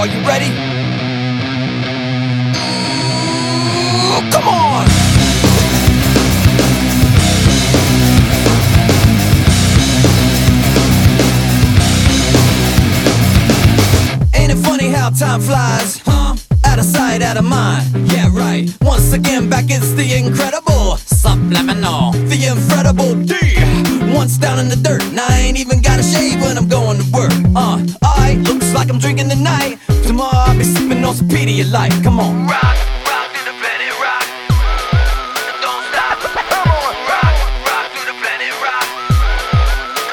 Are you ready? Ooh, come on! Ain't it funny how time flies? Huh? Out of sight, out of mind. Yeah, right. Once again, back it's the incredible subliminal, the incredible D. Once down in the dirt, and I ain't even got a shave when I'm going to work. Uh, I looks like I'm drinking tonight. Some Pedialyte. Come on, rock, rock to the planet, rock. Don't stop. Come on, rock, rock to the planet, rock.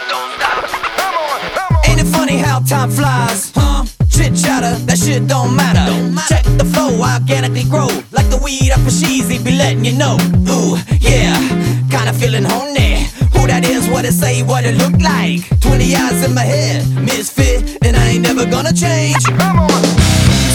Don't stop. Come on, come on. Ain't it funny how time flies? Huh? Chit chatter, that shit don't matter. Check the flow, organically grow. Like the weed up for Sheezy, be letting you know. Ooh, yeah, kinda feeling horny. Who that is, what it say, what it look like. 20 eyes in my head, misfit, and I ain't never gonna change. Come on.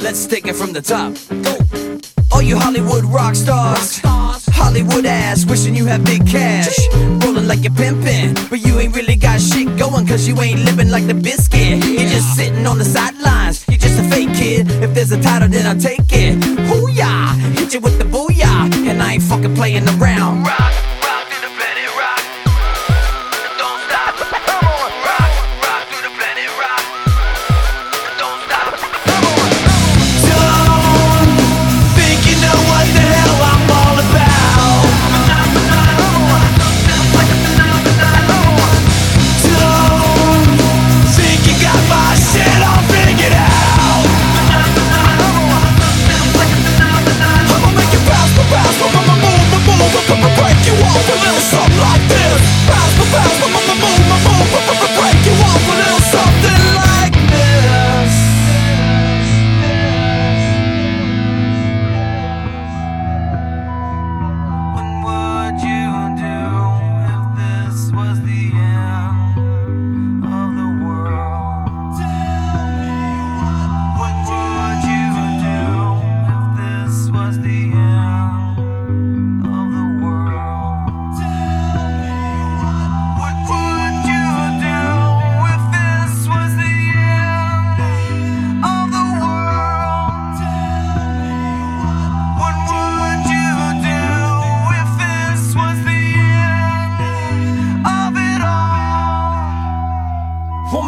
let's take it from the top. Go. All you Hollywood rock stars, Hollywood ass, wishing you had big cash. Rolling like you're pimping, but you ain't really got shit going, cause you ain't living like the biscuit. You're just sitting on the sidelines, you're just a fake kid. If there's a title, then I'll take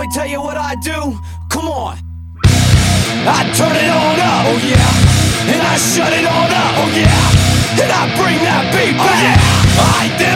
me tell you what I do? Come on. I turn it on up, oh yeah. And I shut it on up, oh yeah. And I bring that beat back. Oh, I it all back up.